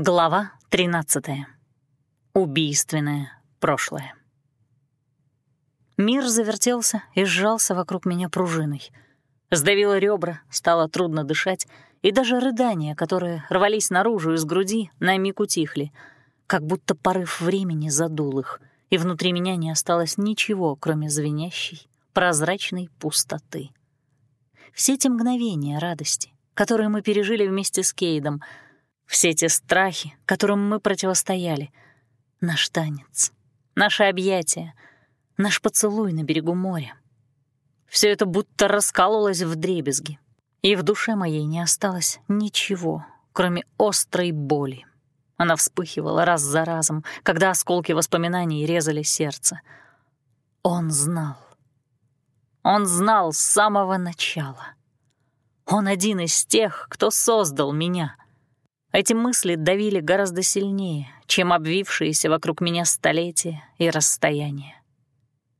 Глава 13. Убийственное прошлое. Мир завертелся и сжался вокруг меня пружиной. Сдавило ребра, стало трудно дышать, и даже рыдания, которые рвались наружу из груди, на миг утихли, как будто порыв времени задул их, и внутри меня не осталось ничего, кроме звенящей, прозрачной пустоты. Все эти мгновения радости, которые мы пережили вместе с Кейдом — все те страхи, которым мы противостояли. Наш танец, наши объятия, наш поцелуй на берегу моря. Все это будто раскололось в дребезги, и в душе моей не осталось ничего, кроме острой боли. Она вспыхивала раз за разом, когда осколки воспоминаний резали сердце. Он знал. Он знал с самого начала. Он один из тех, кто создал меня — эти мысли давили гораздо сильнее, чем обвившиеся вокруг меня столетия и расстояния.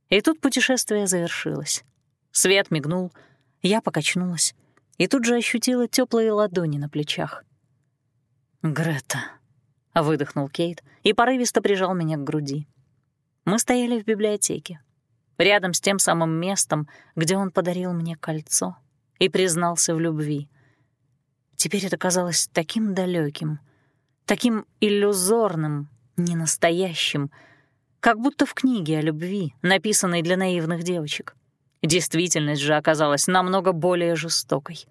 И тут путешествие завершилось. Свет мигнул, я покачнулась и тут же ощутила теплые ладони на плечах. «Грета», — выдохнул Кейт и порывисто прижал меня к груди. Мы стояли в библиотеке, рядом с тем самым местом, где он подарил мне кольцо и признался в любви — Теперь это казалось таким далеким, таким иллюзорным, ненастоящим, как будто в книге о любви, написанной для наивных девочек. Действительность же оказалась намного более жестокой.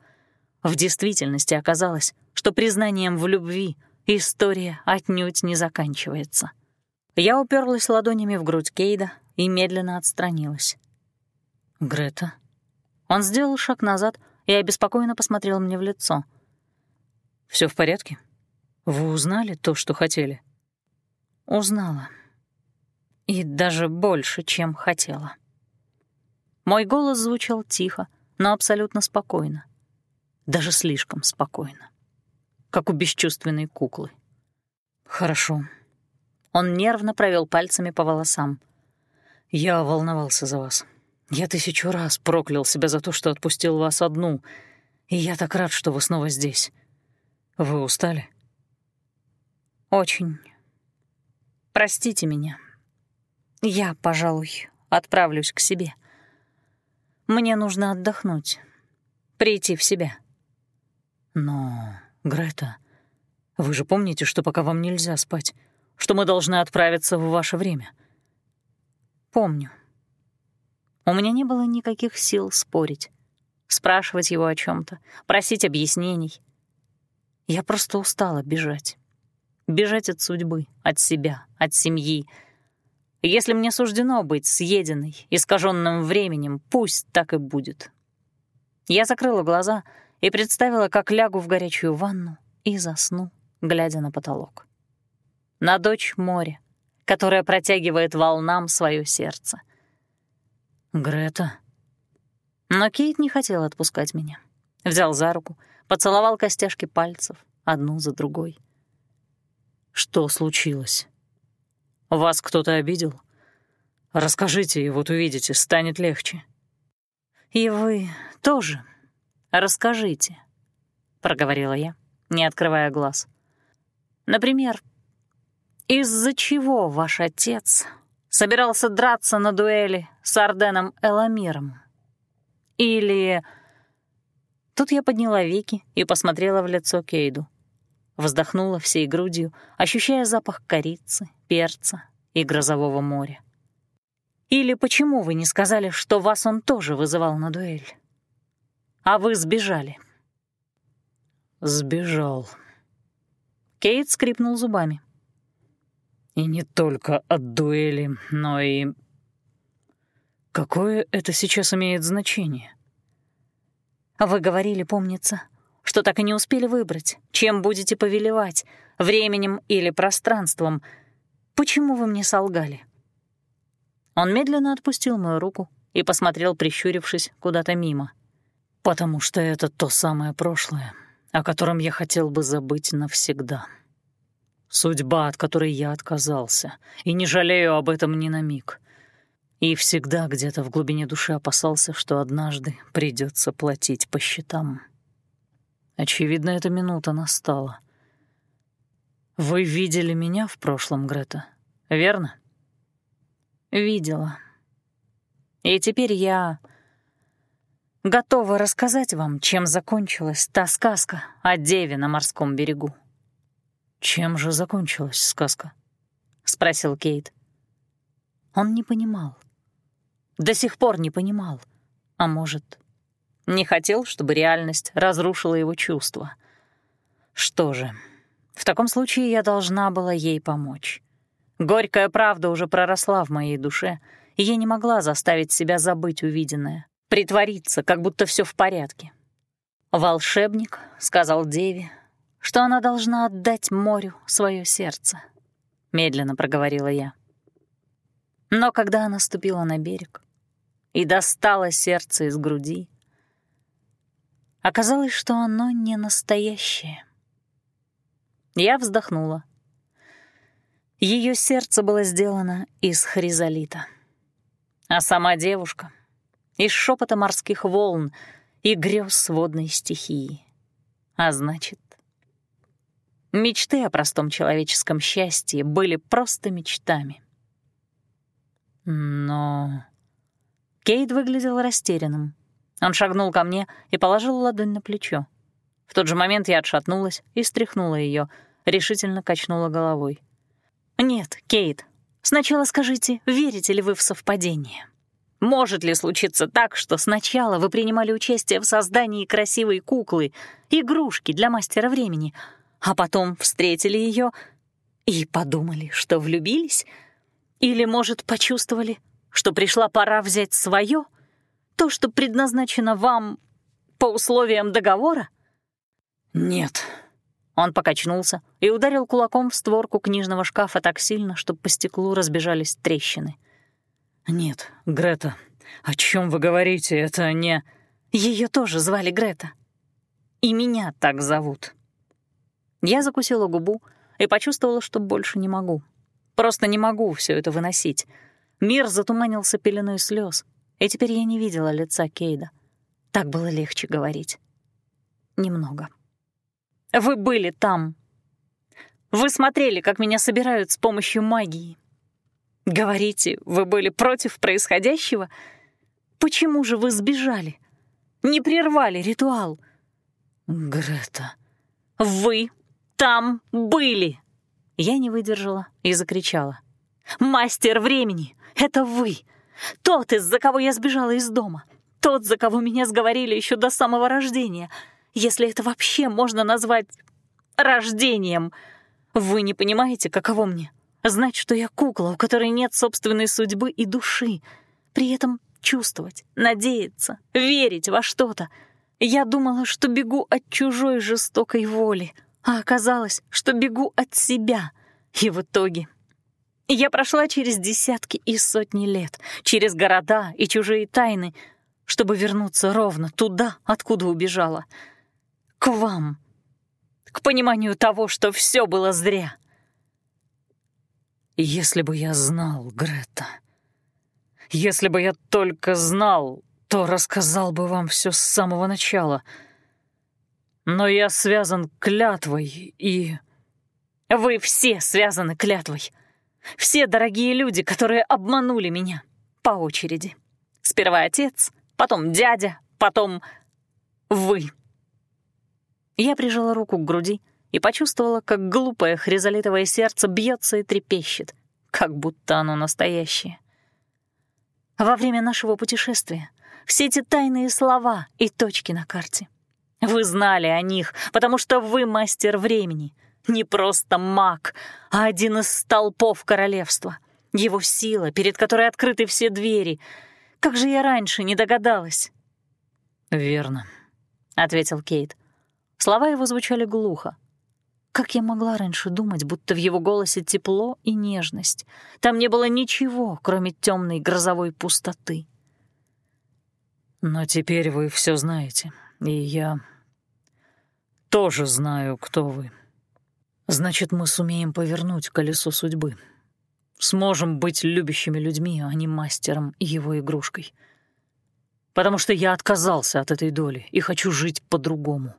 В действительности оказалось, что признанием в любви история отнюдь не заканчивается. Я уперлась ладонями в грудь Кейда и медленно отстранилась. «Грета?» Он сделал шаг назад и обеспокоенно посмотрел мне в лицо — все в порядке? Вы узнали то, что хотели?» «Узнала. И даже больше, чем хотела». Мой голос звучал тихо, но абсолютно спокойно. Даже слишком спокойно. Как у бесчувственной куклы. «Хорошо». Он нервно провел пальцами по волосам. «Я волновался за вас. Я тысячу раз проклял себя за то, что отпустил вас одну, и я так рад, что вы снова здесь. Вы устали? Очень. Простите меня. Я, пожалуй, отправлюсь к себе. Мне нужно отдохнуть, прийти в себя. Но, Грета, вы же помните, что пока вам нельзя спать, что мы должны отправиться в ваше время? Помню. У меня не было никаких сил спорить, спрашивать его о чем то просить объяснений — я просто устала бежать. Бежать от судьбы, от себя, от семьи. Если мне суждено быть съеденной, искаженным временем, пусть так и будет. Я закрыла глаза и представила, как лягу в горячую ванну и засну, глядя на потолок. На дочь моря, которая протягивает волнам свое сердце. «Грета». Но Кейт не хотел отпускать меня. Взял за руку, поцеловал костяшки пальцев, одну за другой. «Что случилось? Вас кто-то обидел? Расскажите, и вот увидите, станет легче». «И вы тоже расскажите», — проговорила я, не открывая глаз. «Например, из-за чего ваш отец собирался драться на дуэли с Арденом Эламиром? Или Тут я подняла веки и посмотрела в лицо Кейду. Вздохнула всей грудью, ощущая запах корицы, перца и грозового моря. Или почему вы не сказали, что вас он тоже вызывал на дуэль? А вы сбежали. Сбежал. Кейт скрипнул зубами. И не только от дуэли, но и... Какое это сейчас имеет значение? Вы говорили, помнится, что так и не успели выбрать, чем будете повелевать, временем или пространством. Почему вы мне солгали?» Он медленно отпустил мою руку и посмотрел, прищурившись, куда-то мимо. «Потому что это то самое прошлое, о котором я хотел бы забыть навсегда. Судьба, от которой я отказался, и не жалею об этом ни на миг. И всегда где-то в глубине души опасался, что однажды придется платить по счетам. Очевидно, эта минута настала. «Вы видели меня в прошлом, Грета, верно?» «Видела. И теперь я готова рассказать вам, чем закончилась та сказка о деве на морском берегу». «Чем же закончилась сказка?» — спросил Кейт. Он не понимал. До сих пор не понимал. А может, не хотел, чтобы реальность разрушила его чувства. Что же, в таком случае я должна была ей помочь. Горькая правда уже проросла в моей душе, и я не могла заставить себя забыть увиденное, притвориться, как будто все в порядке. Волшебник сказал Деве, что она должна отдать морю свое сердце. Медленно проговорила я. Но когда она ступила на берег и достала сердце из груди, оказалось, что оно не настоящее. Я вздохнула. Ее сердце было сделано из хризолита. А сама девушка — из шепота морских волн и грез водной стихии. А значит, мечты о простом человеческом счастье были просто мечтами. Но... Кейт выглядел растерянным. Он шагнул ко мне и положил ладонь на плечо. В тот же момент я отшатнулась и стряхнула ее, решительно качнула головой. «Нет, Кейт, сначала скажите, верите ли вы в совпадение? Может ли случиться так, что сначала вы принимали участие в создании красивой куклы, игрушки для мастера времени, а потом встретили ее и подумали, что влюбились?» Или, может, почувствовали, что пришла пора взять свое, то, что предназначено вам по условиям договора? Нет. Он покачнулся и ударил кулаком в створку книжного шкафа так сильно, что по стеклу разбежались трещины. Нет, Грета, о чем вы говорите? Это не... Ее тоже звали Грета. И меня так зовут. Я закусила губу и почувствовала, что больше не могу. Просто не могу все это выносить. Мир затуманился пеленой слез, и теперь я не видела лица Кейда. Так было легче говорить. Немного. Вы были там. Вы смотрели, как меня собирают с помощью магии. Говорите, вы были против происходящего? Почему же вы сбежали? Не прервали ритуал? Грета. Вы там были. Я не выдержала и закричала. «Мастер времени! Это вы! Тот, из-за кого я сбежала из дома! Тот, за кого меня сговорили еще до самого рождения! Если это вообще можно назвать рождением! Вы не понимаете, каково мне? Знать, что я кукла, у которой нет собственной судьбы и души, при этом чувствовать, надеяться, верить во что-то. Я думала, что бегу от чужой жестокой воли — а оказалось, что бегу от себя. И в итоге я прошла через десятки и сотни лет, через города и чужие тайны, чтобы вернуться ровно туда, откуда убежала. К вам. К пониманию того, что все было зря. Если бы я знал, Грета, если бы я только знал, то рассказал бы вам все с самого начала — но я связан клятвой и... Вы все связаны клятвой. Все дорогие люди, которые обманули меня. По очереди. Сперва отец, потом дядя, потом вы. Я прижала руку к груди и почувствовала, как глупое хризолитовое сердце бьется и трепещет, как будто оно настоящее. Во время нашего путешествия все эти тайные слова и точки на карте — вы знали о них, потому что вы мастер времени. Не просто маг, а один из столпов королевства. Его сила, перед которой открыты все двери. Как же я раньше не догадалась?» «Верно», — ответил Кейт. Слова его звучали глухо. Как я могла раньше думать, будто в его голосе тепло и нежность? Там не было ничего, кроме темной грозовой пустоты. «Но теперь вы все знаете», и я тоже знаю, кто вы. Значит, мы сумеем повернуть колесо судьбы. Сможем быть любящими людьми, а не мастером и его игрушкой. Потому что я отказался от этой доли и хочу жить по-другому,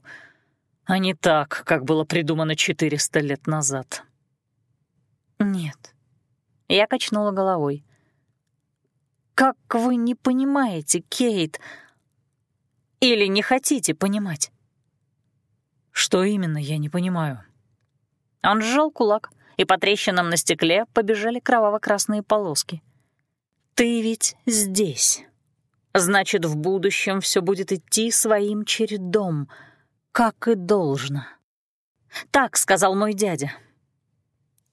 а не так, как было придумано 400 лет назад». Нет. Я качнула головой. Как вы не понимаете, Кейт? Или не хотите понимать? Что именно, я не понимаю. Он сжал кулак, и по трещинам на стекле побежали кроваво-красные полоски. «Ты ведь здесь. Значит, в будущем все будет идти своим чередом, как и должно». Так сказал мой дядя.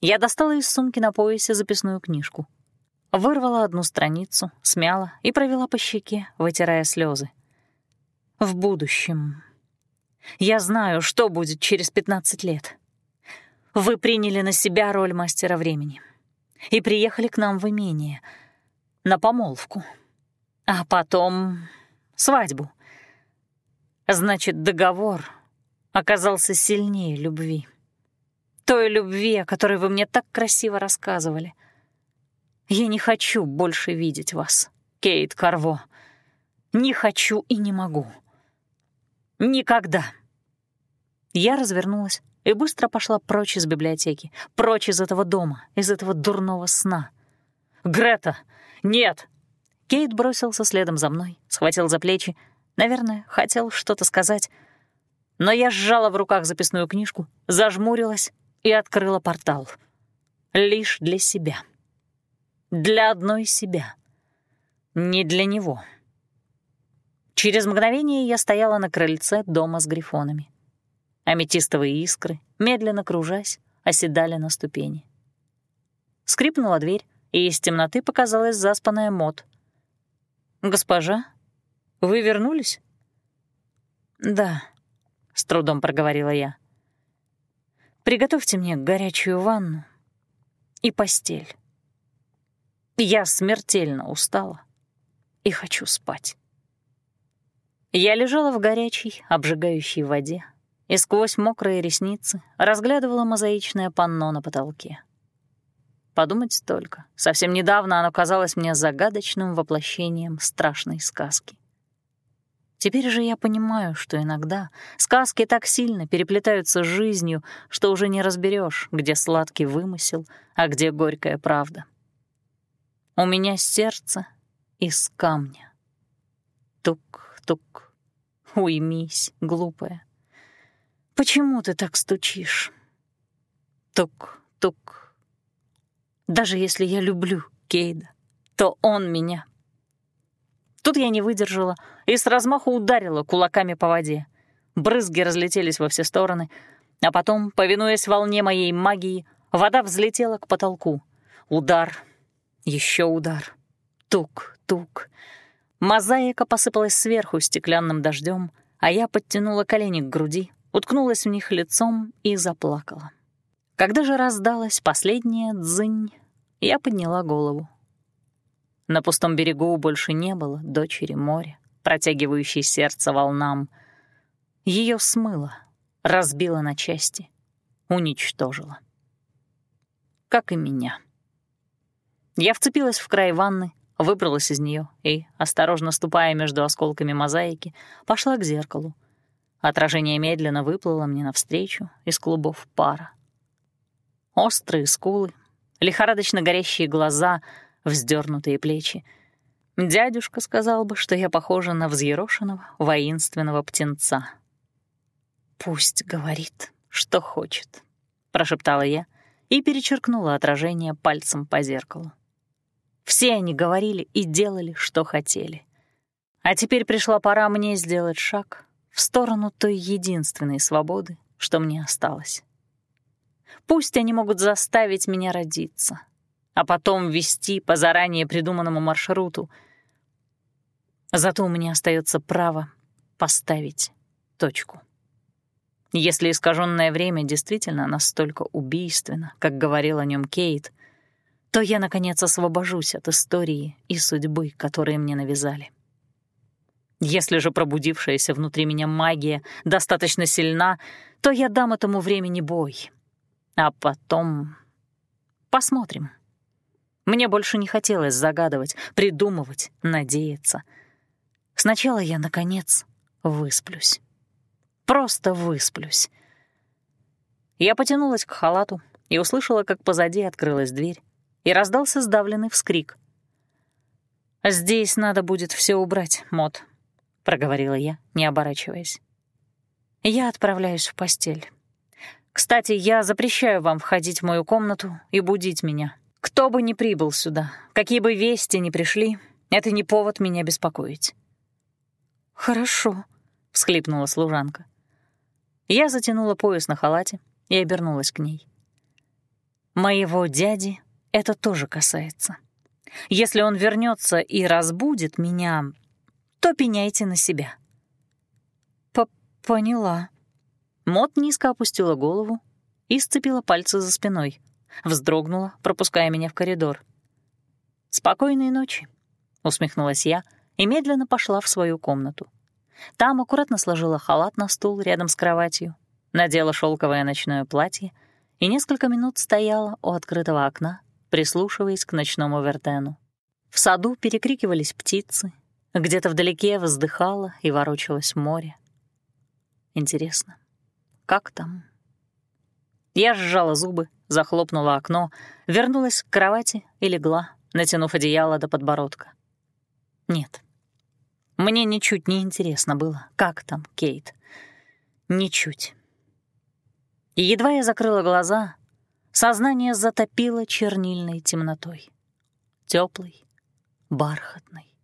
Я достала из сумки на поясе записную книжку. Вырвала одну страницу, смяла и провела по щеке, вытирая слезы. В будущем. Я знаю, что будет через 15 лет. Вы приняли на себя роль мастера времени и приехали к нам в имение — на помолвку. А потом свадьбу. Значит, договор оказался сильнее любви. Той любви, о которой вы мне так красиво рассказывали. Я не хочу больше видеть вас, Кейт Карво. Не хочу и не могу. Никогда. Я развернулась и быстро пошла прочь из библиотеки, прочь из этого дома, из этого дурного сна. «Грета, «Нет!» Кейт бросился следом за мной, схватил за плечи. Наверное, хотел что-то сказать. Но я сжала в руках записную книжку, зажмурилась и открыла портал. Лишь для себя. Для одной себя. Не для него. Через мгновение я стояла на крыльце дома с грифонами. Аметистовые искры, медленно кружась, оседали на ступени. Скрипнула дверь, и из темноты показалась заспанная Мот. «Госпожа, вы вернулись?» «Да», — с трудом проговорила я. «Приготовьте мне горячую ванну и постель. Я смертельно устала и хочу спать». Я лежала в горячей, обжигающей воде и сквозь мокрые ресницы разглядывала мозаичное панно на потолке. Подумать только, совсем недавно оно казалось мне загадочным воплощением страшной сказки. Теперь же я понимаю, что иногда сказки так сильно переплетаются с жизнью, что уже не разберешь, где сладкий вымысел, а где горькая правда. У меня сердце из камня. Тук-тук. Уймись, глупая. Почему ты так стучишь? Тук-тук. Даже если я люблю Кейда, то он меня. Тут я не выдержала и с размаху ударила кулаками по воде. Брызги разлетелись во все стороны, а потом, повинуясь волне моей магии, вода взлетела к потолку. Удар, еще удар, тук-тук. Мозаика посыпалась сверху стеклянным дождем, а я подтянула колени к груди, уткнулась в них лицом и заплакала. Когда же раздалась последняя дзынь, я подняла голову. На пустом берегу больше не было дочери моря, протягивающей сердце волнам. Ее смыло, разбило на части, уничтожило. Как и меня. Я вцепилась в край ванны, выбралась из нее и, осторожно ступая между осколками мозаики, пошла к зеркалу. Отражение медленно выплыло мне навстречу из клубов пара. Острые скулы, лихорадочно горящие глаза, вздернутые плечи. Дядюшка сказал бы, что я похожа на взъерошенного, воинственного птенца. «Пусть говорит, что хочет», — прошептала я и перечеркнула отражение пальцем по зеркалу. Все они говорили и делали, что хотели. А теперь пришла пора мне сделать шаг в сторону той единственной свободы, что мне осталось. Пусть они могут заставить меня родиться, а потом вести по заранее придуманному маршруту. Зато у меня остается право поставить точку. Если искаженное время действительно настолько убийственно, как говорил о нем Кейт, то я, наконец, освобожусь от истории и судьбы, которые мне навязали. Если же пробудившаяся внутри меня магия достаточно сильна, то я дам этому времени бой — а потом... Посмотрим. Мне больше не хотелось загадывать, придумывать, надеяться. Сначала я, наконец, высплюсь. Просто высплюсь. Я потянулась к халату, и услышала, как позади открылась дверь, и раздался сдавленный вскрик. «Здесь надо будет все убрать, Мот», — проговорила я, не оборачиваясь. «Я отправляюсь в постель. Кстати, я запрещаю вам входить в мою комнату и будить меня. Кто бы ни прибыл сюда, какие бы вести ни пришли, это не повод меня беспокоить». «Хорошо», — всхлипнула служанка. Я затянула пояс на халате и обернулась к ней. «Моего дяди это тоже касается. Если он вернется и разбудит меня, то пеняйте на себя». П «Поняла». Мот низко опустила голову и сцепила пальцы за спиной, вздрогнула, пропуская меня в коридор. «Спокойной ночи», — усмехнулась я и медленно пошла в свою комнату. Там аккуратно сложила халат на стул рядом с кроватью, надела шелковое ночное платье и несколько минут стояла у открытого окна, прислушиваясь к ночному вертену. В саду перекрикивались птицы, где-то вдалеке воздыхало и ворочалось море. Интересно, как там? Я сжала зубы, захлопнула окно, вернулась к кровати и легла, натянув одеяло до подбородка. Нет, мне ничуть не интересно было, как там Кейт. Ничуть. И едва я закрыла глаза, сознание затопило чернильной темнотой. теплой, бархатной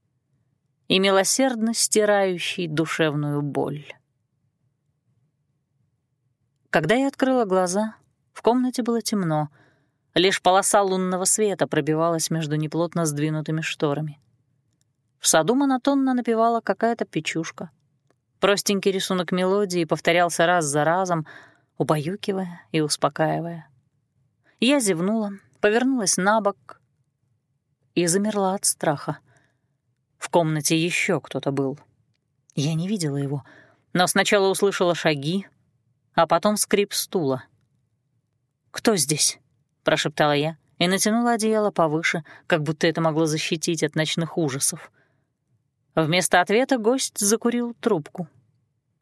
и милосердно стирающей душевную боль. Когда я открыла глаза, в комнате было темно, лишь полоса лунного света пробивалась между неплотно сдвинутыми шторами. В саду монотонно напевала какая-то печушка. Простенький рисунок мелодии повторялся раз за разом, убаюкивая и успокаивая. Я зевнула, повернулась на бок и замерла от страха. В комнате еще кто-то был. Я не видела его, но сначала услышала шаги, а потом скрип стула. «Кто здесь?» — прошептала я и натянула одеяло повыше, как будто это могло защитить от ночных ужасов. Вместо ответа гость закурил трубку.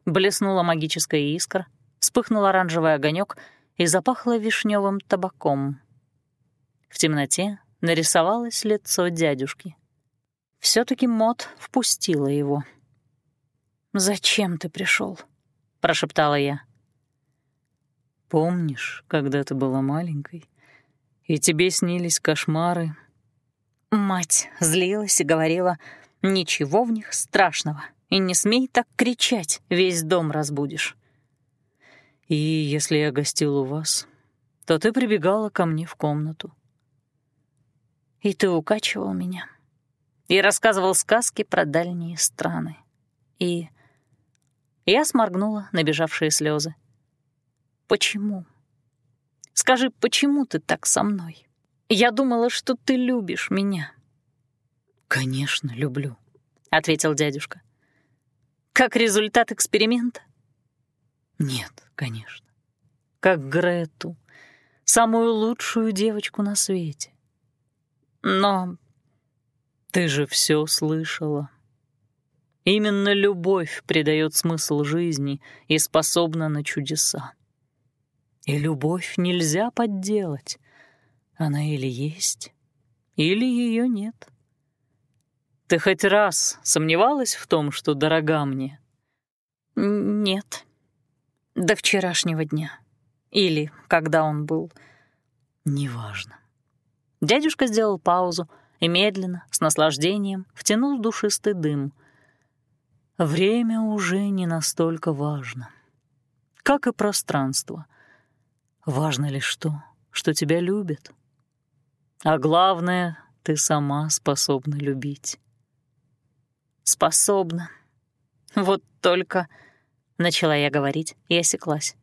Блеснула магическая искра, вспыхнул оранжевый огонек и запахло вишневым табаком. В темноте нарисовалось лицо дядюшки. Все таки Мот впустила его. «Зачем ты пришел? прошептала я. «Помнишь, когда ты была маленькой, и тебе снились кошмары?» Мать злилась и говорила, «Ничего в них страшного, и не смей так кричать, весь дом разбудишь». И если я гостил у вас, то ты прибегала ко мне в комнату. И ты укачивал меня. И рассказывал сказки про дальние страны. И я сморгнула набежавшие слезы. Почему? Скажи, почему ты так со мной? Я думала, что ты любишь меня. Конечно, люблю, ответил дядюшка. Как результат эксперимента? Нет, конечно. Как Грету, самую лучшую девочку на свете. Но ты же все слышала. Именно любовь придает смысл жизни и способна на чудеса. И любовь нельзя подделать. Она или есть, или ее нет. Ты хоть раз сомневалась в том, что дорога мне? Нет. До вчерашнего дня. Или когда он был. Неважно. Дядюшка сделал паузу и медленно, с наслаждением, втянул душистый дым. Время уже не настолько важно. Как и пространство. Важно лишь то, что тебя любят. А главное, ты сама способна любить. Способна. Вот только... Начала я говорить и осеклась.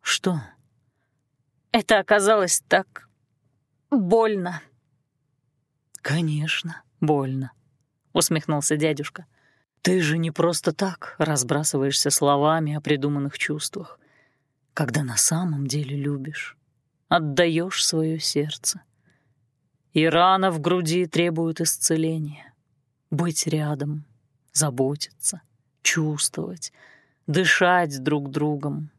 «Что?» «Это оказалось так... больно». «Конечно, больно», — усмехнулся дядюшка. «Ты же не просто так разбрасываешься словами о придуманных чувствах, когда на самом деле любишь, отдаешь свое сердце. И рана в груди требует исцеления, быть рядом, заботиться, чувствовать — дышать друг другом.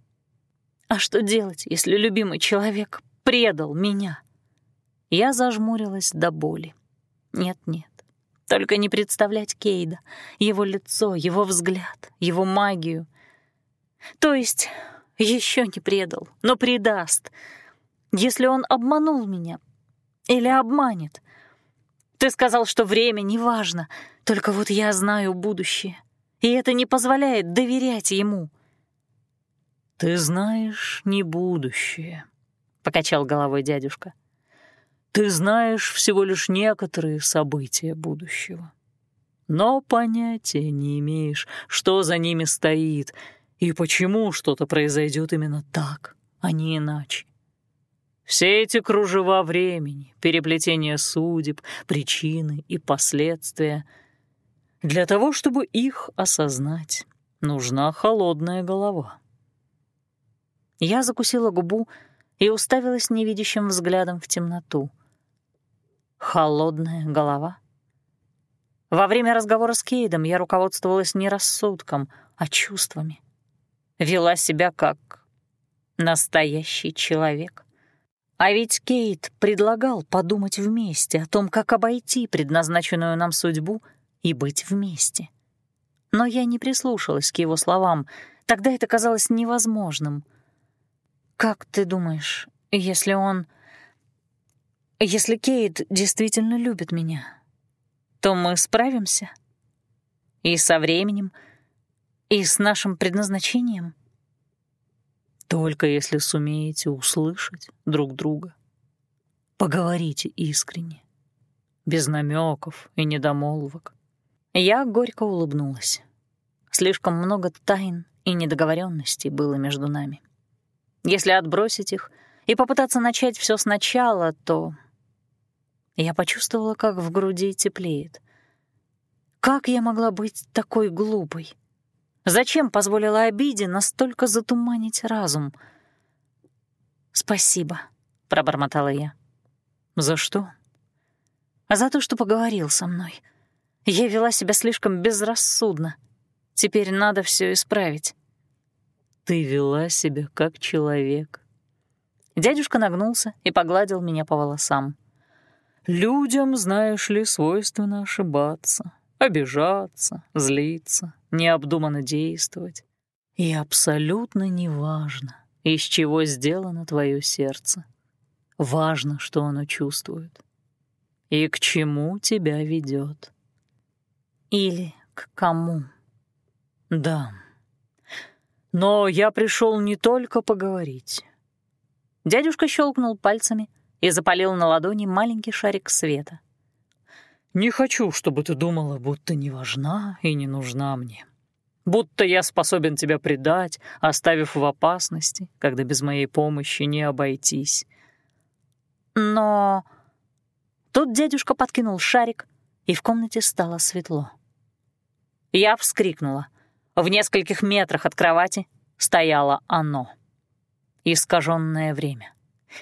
А что делать, если любимый человек предал меня. Я зажмурилась до боли. Нет-нет, только не представлять Кейда, его лицо, его взгляд, его магию. То есть еще не предал, но предаст, если он обманул меня или обманет. Ты сказал, что время не важно, только вот я знаю будущее, и это не позволяет доверять ему. «Ты знаешь не будущее», — покачал головой дядюшка. «Ты знаешь всего лишь некоторые события будущего, но понятия не имеешь, что за ними стоит и почему что-то произойдет именно так, а не иначе. Все эти кружева времени, переплетение судеб, причины и последствия — для того, чтобы их осознать, нужна холодная голова. Я закусила губу и уставилась невидящим взглядом в темноту. Холодная голова. Во время разговора с Кейдом я руководствовалась не рассудком, а чувствами. Вела себя как настоящий человек. А ведь Кейт предлагал подумать вместе о том, как обойти предназначенную нам судьбу и быть вместе. Но я не прислушалась к его словам, тогда это казалось невозможным. «Как ты думаешь, если он... Если Кейт действительно любит меня, то мы справимся? И со временем, и с нашим предназначением?» Только если сумеете услышать друг друга. Поговорите искренне, без намеков и недомолвок. Я горько улыбнулась. Слишком много тайн и недоговоренностей было между нами. Если отбросить их и попытаться начать все сначала, то... Я почувствовала, как в груди теплеет. Как я могла быть такой глупой? Зачем позволила обиде настолько затуманить разум? «Спасибо», — пробормотала я. «За что?» «За то, что поговорил со мной». Я вела себя слишком безрассудно. Теперь надо все исправить. Ты вела себя как человек. Дядюшка нагнулся и погладил меня по волосам. Людям, знаешь ли, свойственно ошибаться, обижаться, злиться, необдуманно действовать. И абсолютно неважно, из чего сделано твое сердце. Важно, что оно чувствует и к чему тебя ведет. Или к кому? Да. Но я пришел не только поговорить. Дядюшка щелкнул пальцами и запалил на ладони маленький шарик света. Не хочу, чтобы ты думала, будто не важна и не нужна мне. Будто я способен тебя предать, оставив в опасности, когда без моей помощи не обойтись. Но... Тут дядюшка подкинул шарик, и в комнате стало светло. Я вскрикнула. В нескольких метрах от кровати стояло оно. Искаженное время.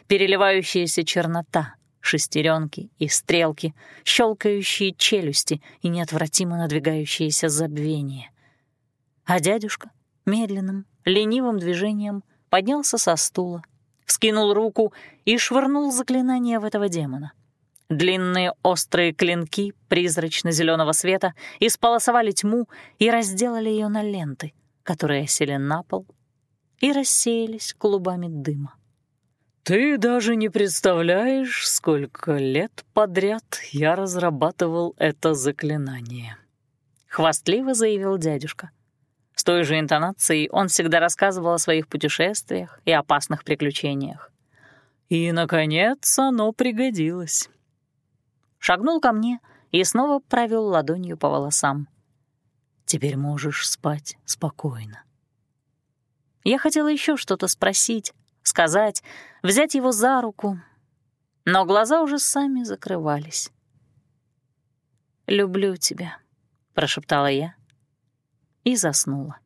Переливающаяся чернота, шестеренки и стрелки, щелкающие челюсти и неотвратимо надвигающееся забвение. А дядюшка медленным, ленивым движением поднялся со стула, вскинул руку и швырнул заклинание в этого демона — Длинные острые клинки призрачно-зеленого света исполосовали тьму и разделали ее на ленты, которые сели на пол и рассеялись клубами дыма. «Ты даже не представляешь, сколько лет подряд я разрабатывал это заклинание», — хвастливо заявил дядюшка. С той же интонацией он всегда рассказывал о своих путешествиях и опасных приключениях. «И, наконец, оно пригодилось» шагнул ко мне и снова провел ладонью по волосам. «Теперь можешь спать спокойно». Я хотела еще что-то спросить, сказать, взять его за руку, но глаза уже сами закрывались. «Люблю тебя», — прошептала я и заснула.